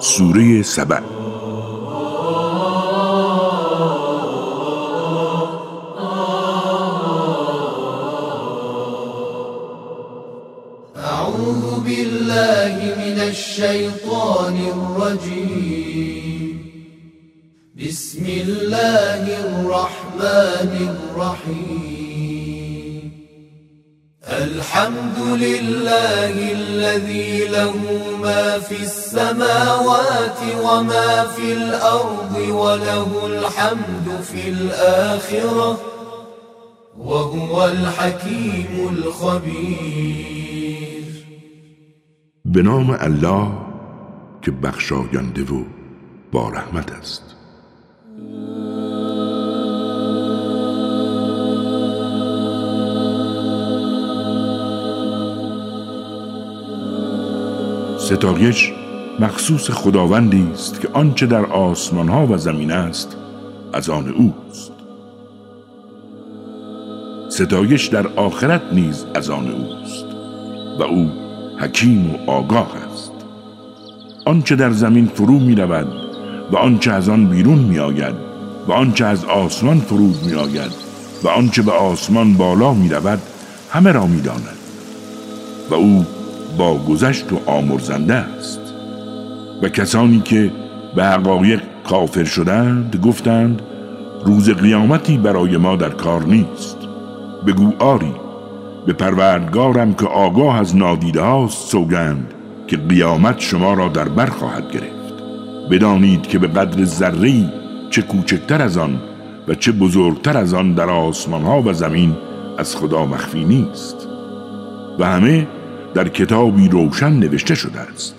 سوره سبع. الحمد لله الذي له ما في السماوات وما في الأرض وله الحمد في الآخرة وهو الحكيم الخبير. به نام الله که بخشاینده و با رحمت است. ستایش مخصوص خداوندی است که آنچه در آسمان ها و زمین است از آن اوست. ستایش در آخرت نیز از آن اوست و او حکیم و آگاه است. آنچه در زمین فرو می رود و آنچه از آن بیرون می آید و آنچه از آسمان فرود می آید و آنچه به آسمان بالا می رود همه را می داند و او با گذشت و آمرزنده است. و کسانی که به حقایق کافر شدند گفتند روز قیامتی برای ما در کار نیست. بگو آری به پروردگارم که آگاه از نادیده هاست سوگند که قیامت شما را در بر خواهد گرفت. بدانید که به قدر ذره چه کوچکتر از آن و چه بزرگتر از آن در آسمان ها و زمین از خدا مخفی نیست. و همه در کتابی روشن نوشته شده است.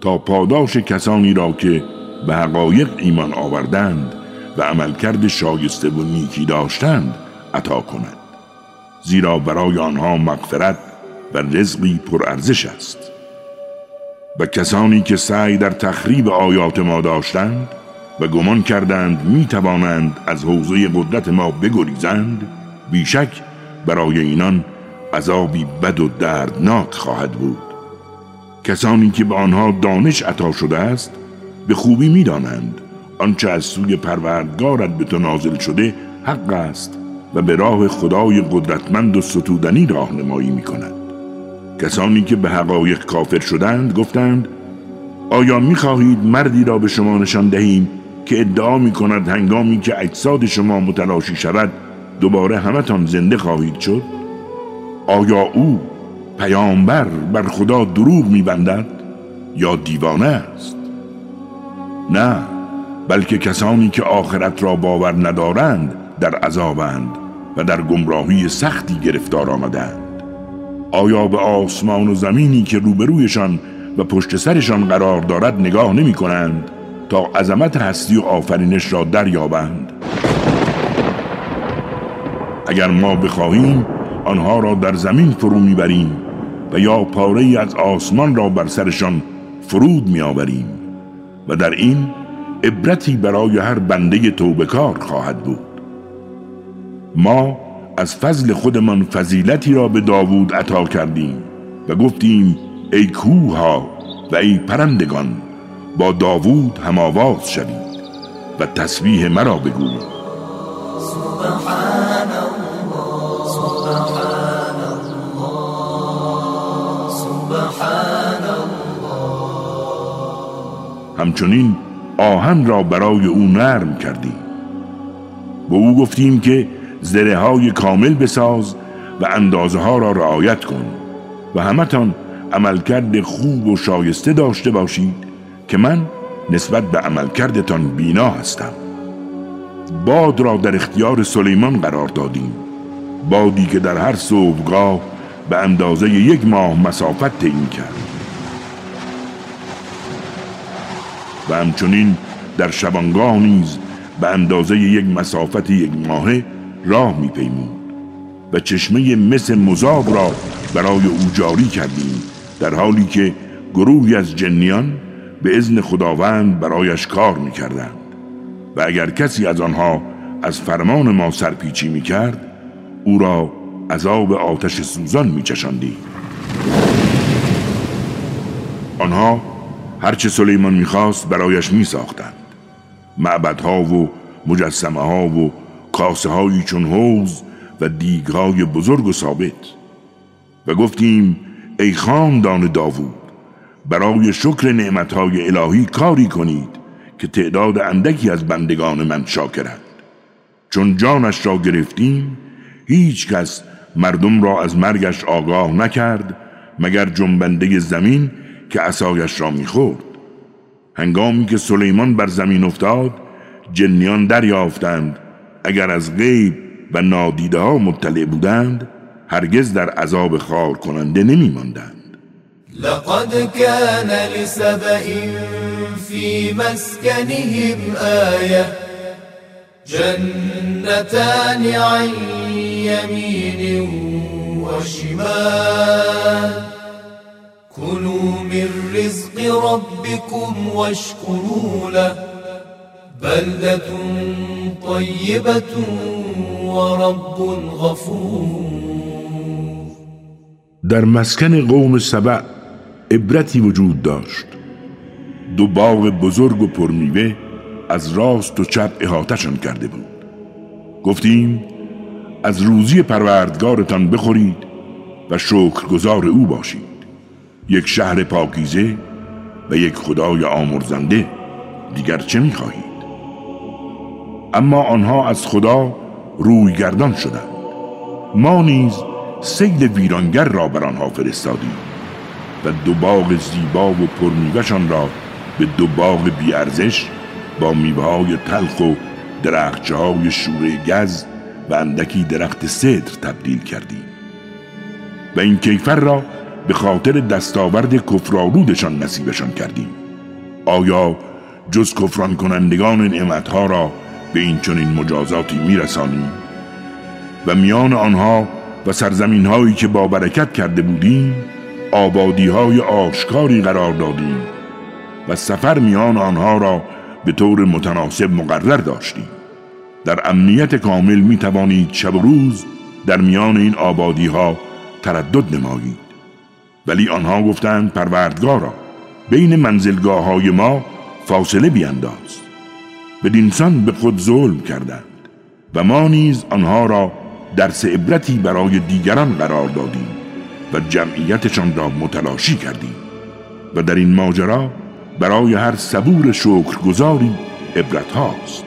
تا پاداش کسانی را که به حقایق ایمان آوردند و عملکرد شایسته و نیکی داشتند عطا کند. زیرا برای آنها مغفرت و رزقی پرارزش است. و کسانی که سعی در تخریب آیات ما داشتند و گمان کردند می توانند از حوزه قدرت ما بگریزند بیشک برای اینان عذابی بد و دردناک خواهد بود کسانی که به آنها دانش عطا شده است به خوبی می‌دانند آنچه از سوی پروردگارت به تو نازل شده حق است و به راه خدای قدرتمند و ستودنی راهنمایی می کند. کسانی که به حقایق کافر شدند گفتند آیا می خواهید مردی را به شما نشان دهیم که ادعا می کند هنگامی که اجساد شما متلاشی شود دوباره همتان زنده خواهید شد؟ آیا او پیامبر بر خدا دروغ میبندد یا دیوانه است؟ نه بلکه کسانی که آخرت را باور ندارند در عذابند و در گمراهی سختی گرفتار آمدند. آیا به آسمان و زمینی که روبرویشان و پشت سرشان قرار دارد نگاه نمی کنند تا عظمت هستی و آفرینش را دریابند؟ اگر ما بخواهیم آنها را در زمین فرو می‌بریم و یا پاره از آسمان را بر سرشان فرود میآوریم و در این عبرتی برای هر بنده توبکار خواهد بود. ما از فضل خودمان فضیلتی را به داوود عطا کردیم و گفتیم ای کوها و ای پرندگان با داوود هم آواز شوید و تسبیح مرا بگویید. همچنین آهن را برای او نرم کردیم به او گفتیم که زره های کامل بساز و اندازه ها را رعایت کن و همتان عملکرد خوب و شایسته داشته باشید که من نسبت به عملکردتان بینا هستم. باد را در اختیار سلیمان قرار دادیم. بادی که در هر صبحگاه به اندازه یک ماه مسافت تعیین کرد. و همچنین در شبانگاه نیز به اندازه یک مسافت یک ماهه راه میپیمود و چشمه مس مذاب را برای او جاری کردیم در حالی که گروهی از جنیان به ازن خداوند برایش کار می‌کردند. و اگر کسی از آنها از فرمان ما سرپیچی می کرد او را عذاب آتش سوزان می چشندی. آنها هرچه سلیمان می‌خواست برایش می ساختند معبدها و مجسمه ها و کاسه هایی چون حوز و دیگ های بزرگ و ثابت. و گفتیم ای خاندان داوود برای شکر نعمتهای الهی کاری کنید که تعداد اندکی از بندگان من شاکرند. چون جانش را گرفتیم هیچ کس مردم را از مرگش آگاه نکرد مگر جنبنده زمین که عصایش را می‌خورد. هنگامی که سلیمان بر زمین افتاد جنیان دریافتند. اگر از غیب و نادیده ها مطلع بودند هرگز در عذاب خار کننده نمی ماندند لقد كان لسبأ في مسكنهم آية. جنتان عن يمين وشمال. كلوا من رزق ربكم واشكروا له. بلدة طيبة ورب غفور. در مسکن قوم سبع عبرتی وجود داشت. دو باغ بزرگ و پرمیوه از راست و چپ احاتشان کرده بود. گفتیم از روزی پروردگارتان بخورید و شکرگزار او باشید. یک شهر پاکیزه و یک خدای آمرزنده دیگر چه می‌خواهید؟ اما آنها از خدا روی گردان شدند. ما نیز سیل ویرانگر را بر آنها فرستادیم و دو باغ زیبا و پرمیوهشان را به دو باغ بیارزش با میوه های تلخ و درخچه شوره گز و اندکی درخت صدر تبدیل کردیم. و این کیفر را به خاطر دستاورد کفرالودشان نصیبشان کردیم. آیا جز کفران کنندگان نعمتها را به این چنین مجازاتی میرسانیم؟ و میان آنها و سرزمین هایی که با برکت کرده بودیم آبادی های آشکاری قرار دادیم و سفر میان آنها را به طور متناسب مقرر داشتیم. در امنیت کامل می توانید شب و روز در میان این آبادی ها تردد نمایید. ولی آنها گفتند پروردگارا بین منزلگاه های ما فاصله بیانداز. بدینسان به خود ظلم کردند و ما نیز آنها را درس عبرتی برای دیگران قرار دادیم و جمعیتشان را متلاشی کردیم. و در این ماجرا برای هر صبور شکرگزاری عبرت هاست.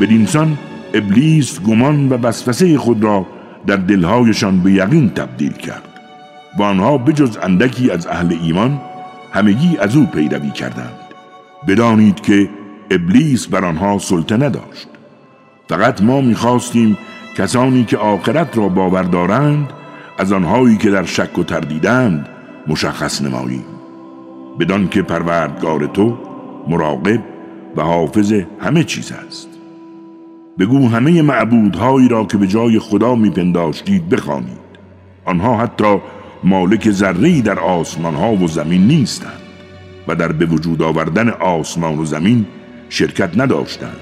بدینسان ابلیس گمان و وسوسه خود را در دلهایشان به یقین تبدیل کرد و آنها بجز اندکی از اهل ایمان همگی از او پیروی کردند. بدانید که ابلیس بر آنها سلطه نداشت فقط ما می‌خواستیم کسانی که آخرت را باور دارند از آنهایی که در شک و تردیدند مشخص نمایی بدان که پروردگار تو مراقب و حافظ همه چیز است. بگو همه معبودهایی را که به جای خدا میپنداشتید بخوانید. آنها حتی مالک ذره در آسمان ها و زمین نیستند و در به وجود آوردن آسمان و زمین شرکت نداشتند.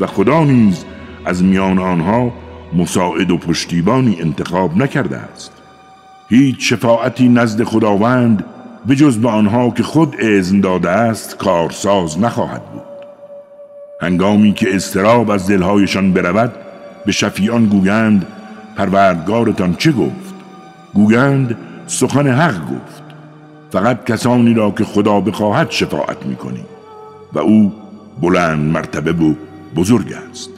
و خدا نیز از میان آنها مساعد و پشتیبانی انتخاب نکرده است. هیچ شفاعتی نزد خداوند به جز به آنها که خود اذن داده است کارساز نخواهد بود. هنگامی که استراب از دلهایشان برود به شفیان گویند پروردگارتان چه گفت؟ گویند سخن حق گفت. فقط کسانی را که خدا بخواهد شفاعت می‌کنی و او بلند مرتبه و بزرگ است.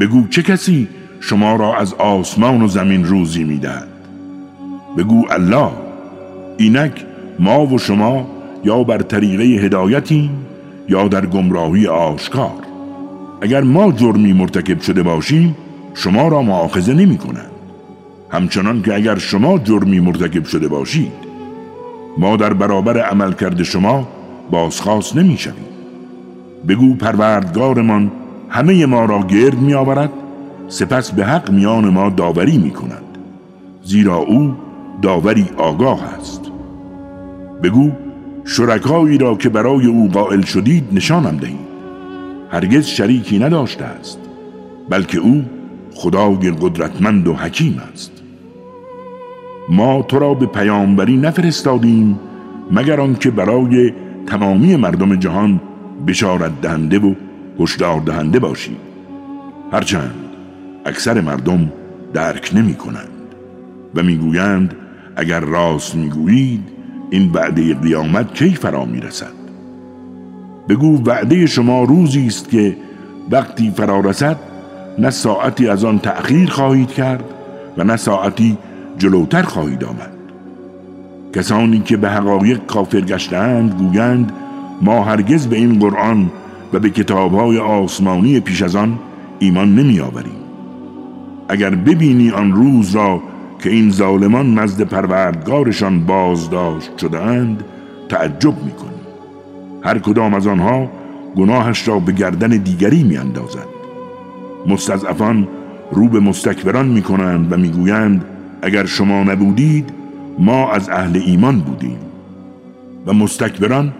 بگو چه کسی شما را از آسمان و زمین روزی می‌دهد؟ بگو الله. اینک ما و شما یا بر طریقه هدایتیم یا در گمراهی آشکار. اگر ما جرمی مرتکب شده باشیم شما را معاخذه نمی کنند. همچنان که اگر شما جرمی مرتکب شده باشید ما در برابر عمل کرده شما بازخواست نمی شویم. بگو پروردگارمان همه ما را گرد می آورد سپس به حق میان ما داوری می کند. زیرا او داوری آگاه است. بگو شرکایی را که برای او قائل شدید نشانم دهید هرگز شریکی نداشته است بلکه او خدای قدرتمند و حکیم است. ما تو را به پیامبری نفرستادیم مگر آنکه برای تمامی مردم جهان بشارت دهنده و هشدار دهنده باشی. هرچند اکثر مردم درک نمی کنند و می‌گویند اگر راست می‌گویید این وعده قیامت کی فرا می‌رسد؟ بگو وعده شما روزی است که وقتی فرا رسد نه ساعتی از آن تأخیر خواهید کرد و نه ساعتی جلوتر خواهید آمد. کسانی که به حقایق کافر گشتند گویند ما هرگز به این قرآن و به کتابهای آسمانی پیش از آن ایمان نمی آوریم اگر ببینی آن روز را که این ظالمان نزد پروردگارشان بازداشت شدهاند تعجب می کنی هر کدام از آنها گناهش را به گردن دیگری می اندازد مستضعفان رو به مستکبران می کنند و می گویند اگر شما نبودید ما از اهل ایمان بودیم. و مستکبران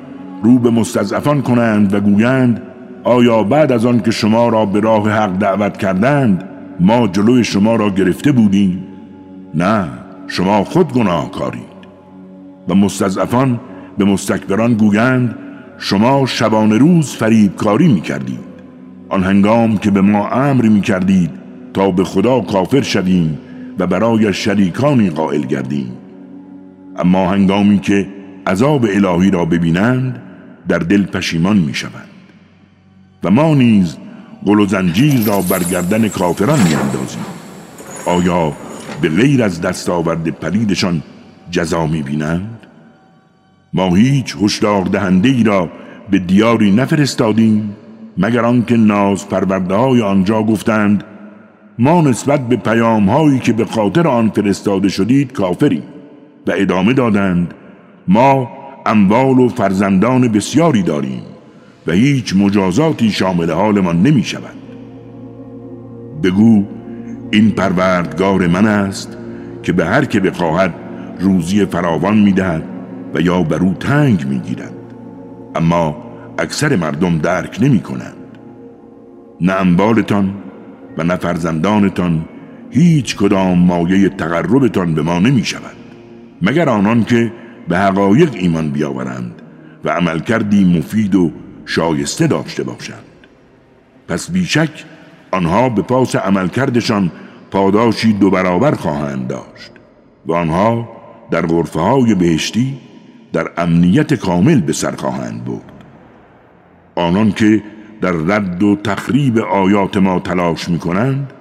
رو به مستضعفان کنند و گویند آیا بعد از آن که شما را به راه حق دعوت کردند ما جلوی شما را گرفته بودیم؟ نه شما خود گناه کارید و مستضعفان به مستکبران گویند شما شبان روز فریب کاری می کردید آن هنگام که به ما امر می کردید تا به خدا کافر شویم و برای شریکانی قائل گردیم. اما هنگامی که عذاب الهی را ببینند در دل پشیمان می شوند و ما نیز گل و زنجیر را برگردن کافران می اندازیم آیا به غیر از دستاورد پلیدشان جزا می بینند؟ ما هیچ هشدار دهنده ای را به دیاری نفرستادیم مگر آنکه ناز پرورده های آنجا گفتند ما نسبت به پیام هایی که به خاطر آن فرستاده شدید کافری و ادامه دادند ما اموال و فرزندان بسیاری داریم و هیچ مجازاتی شامل حالمان نمی شود بگو این پروردگار من است که به هر که بخواهد روزی فراوان می‌دهد و یا بر او تنگ می‌گیرد. اما اکثر مردم درک نمی کنند نه اموالتان و نه فرزندانتان هیچ کدام مایه تقربتان به ما نمی شود مگر آنان که به حقایق ایمان بیاورند و عمل کردی مفید و شایسته داشته باشند. پس بیشک آنها به پاس عملکردشان پاداشی دو برابر خواهند داشت و آنها در غرفه های بهشتی در امنیت کامل به سر خواهند برد. آنان که در رد و تخریب آیات ما تلاش می کنند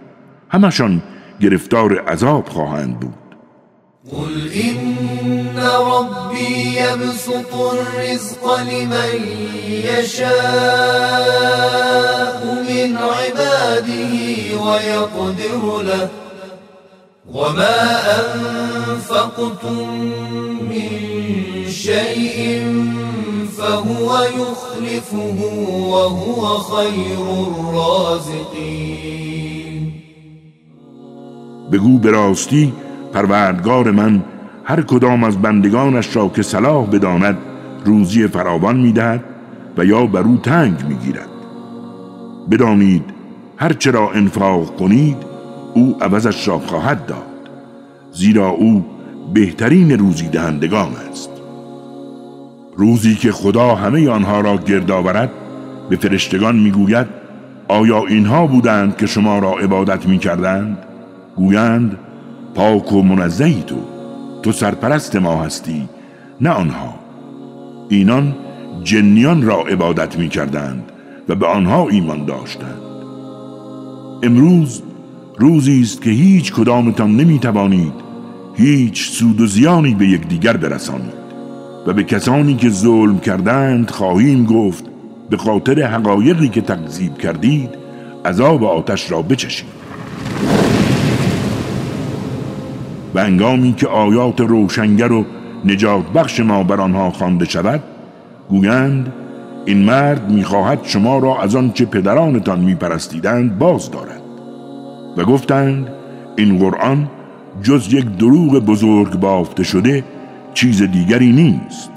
همشان گرفتار عذاب خواهند بود. قل ربي يبسط الرزق لمن يشاء من عباده ويقدر له وما أنفقتم من شيء فهو يخلفه وهو خير الرازقين بگو براستی پروردگار من هر کدام از بندگانش را که صلاح بداند روزی فراوان می‌دهد و یا بر او تنگ می‌گیرد. بدانید هر چرا انفاق کنید او عوضش را خواهد داد. زیرا او بهترین روزی دهندگان است. روزی که خدا همه آنها را گرد آورد به فرشتگان می‌گوید آیا اینها بودند که شما را عبادت می‌کردند؟ گویند پاک و منزهی تو. تو سرپرست ما هستی نه آنها. اینان جنیان را عبادت می کردند و به آنها ایمان داشتند. امروز روزی است که هیچ کدامتان نمی توانید هیچ سود و زیانی به یکدیگر برسانید و به کسانی که ظلم کردند خواهیم گفت به خاطر حقایقی که تکذیب کردید عذاب آتش را بچشید. و انگامی که آیات روشنگر و نجات بخش ما بر آنها خوانده شود گویند این مرد می‌خواهد شما را از آنچه پدرانتان میپرستیدند باز دارد. و گفتند این قرآن جز یک دروغ بزرگ بافته شده چیز دیگری نیست.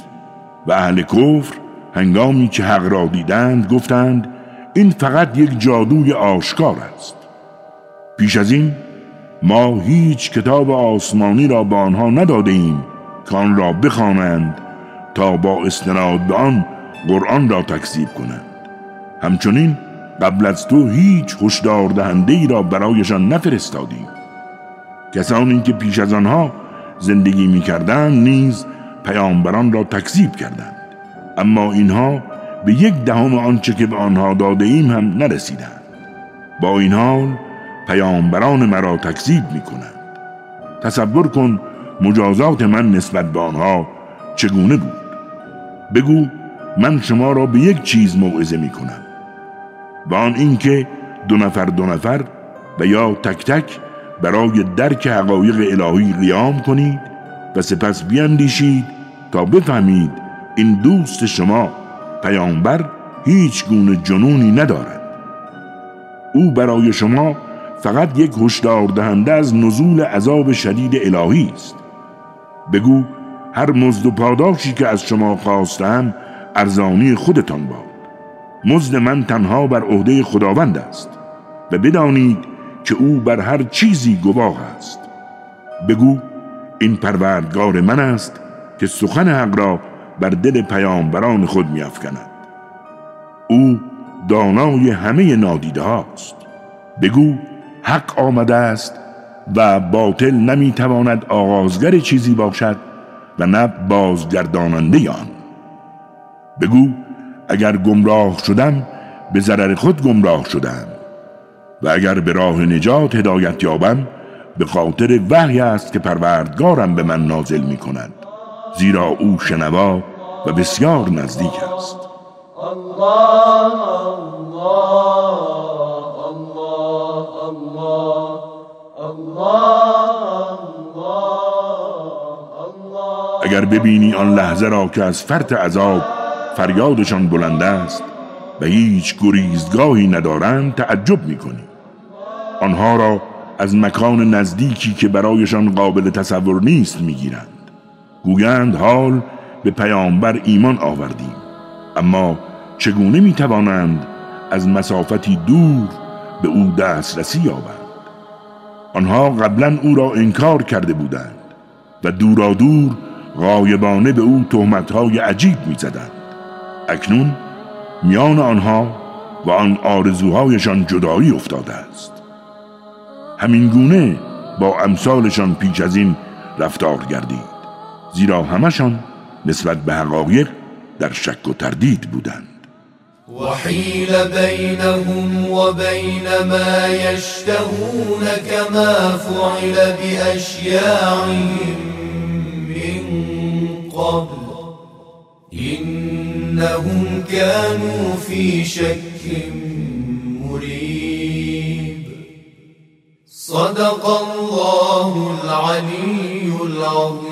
و اهل کفر هنگامی که حق را دیدند گفتند این فقط یک جادوی آشکار است. پیش از این ما هیچ کتاب آسمانی را به آنها نداده ایم که آن را بخوانند تا با استناد به آن قرآن را تکذیب کنند. همچنین قبل از تو هیچ هشدار دهنده ای را برایشان نفرستادیم. کسانی که پیش از آنها زندگی می‌کردند نیز پیامبران را تکذیب کردند. اما اینها به یک دهم آنچه که به آنها داده ایم هم نرسیدند. با این حال پیامبران مرا تکذیب می کنند تصور کن مجازات من نسبت به آنها چگونه بود. بگو من شما را به یک چیز موعظه می کنم با آن اینکه دو نفر دو نفر و یا تک تک برای درک حقایق الهی قیام کنید و سپس بیاندیشید تا بفهمید این دوست شما پیامبر هیچ گونه جنونی ندارد. او برای شما فقط یک هشدار دهنده از نزول عذاب شدید الهی است. بگو هر مزد و پاداشی که از شما خواستم ارزانی خودتان باد. مزد من تنها بر عهده خداوند است و بدانید که او بر هر چیزی گواه است. بگو این پروردگار من است که سخن حق را بر دل پیامبران خود میافکند. او دانای همه نادیده هاست. بگو حق آمده است و باطل نمی‌تواند آغازگر چیزی باشد و نه بازگرداننده آن. بگو اگر گمراه شدم به ضرر خود گمراه شدم و اگر به راه نجات هدایت یابم به خاطر وحی است که پروردگارم به من نازل می کند زیرا او شنوا و بسیار نزدیک است. الله. اگر ببینی آن لحظه را که از فرط عذاب فریادشان بلند است و هیچ گریزگاهی ندارند تعجب می‌کنی. آنها را از مکان نزدیکی که برایشان قابل تصور نیست می‌گیرند. گویند حال به پیامبر ایمان آوردیم. اما چگونه می‌توانند از مسافتی دور به او دسترسی یابند؟ آنها قبلا او را انکار کرده بودند و دورا دور غایبانه به او تهمتهای عجیب می‌زدند. اکنون میان آنها و آن آرزوهایشان جدایی افتاده است. همین گونه با امثالشان پیش از این رفتار گردید زیرا همشان نسبت به حقایق در شک و تردید بودند. وحیل بینهم و بین ما یشتهون کما فعل بأشیاعهم من قبل. إنهم كانوا في شك مريب. صدق الله العلي العظيم.